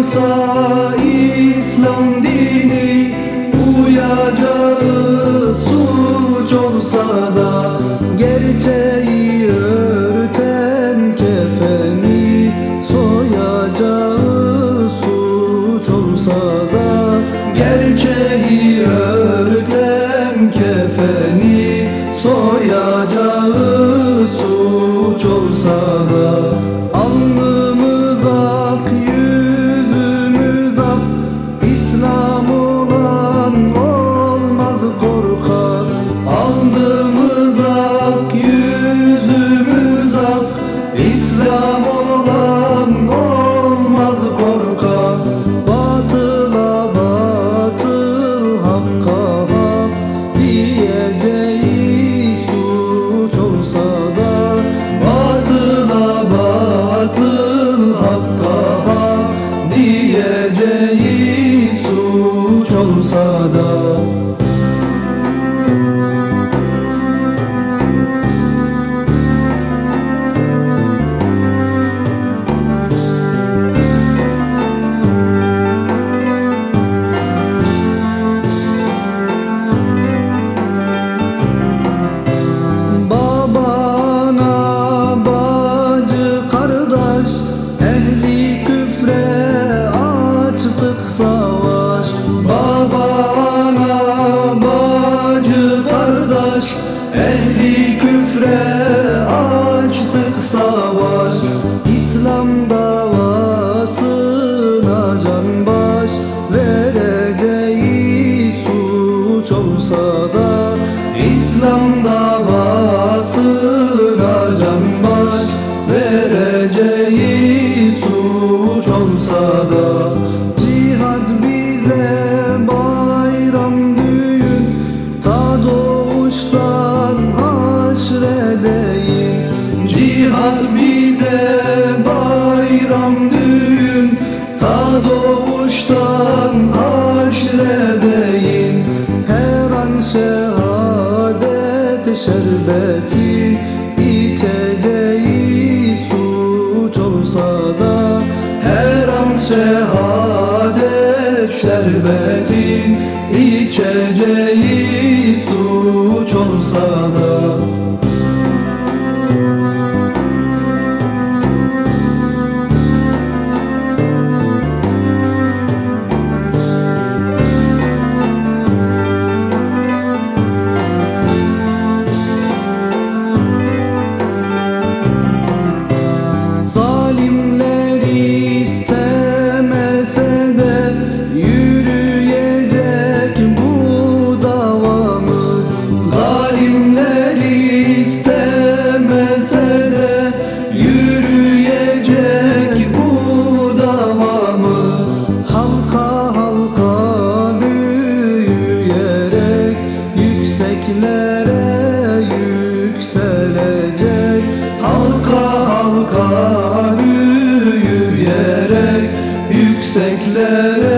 olsa İslam dini Uyacağız suç olsa da Gerçeği örten kefeni Soyacağız suç olsa da Gerçeği örten kefeni Soyacağız suç olsa da suç Vereceği suç olsa da Cihad bize bayram düğün Ta doğuştan aşredeyin Cihad bize bayram düğün Ta doğuştan aşredeyin Her an şehadet şerbetin içeceği şehadet şerbetin içeceği suç Amen.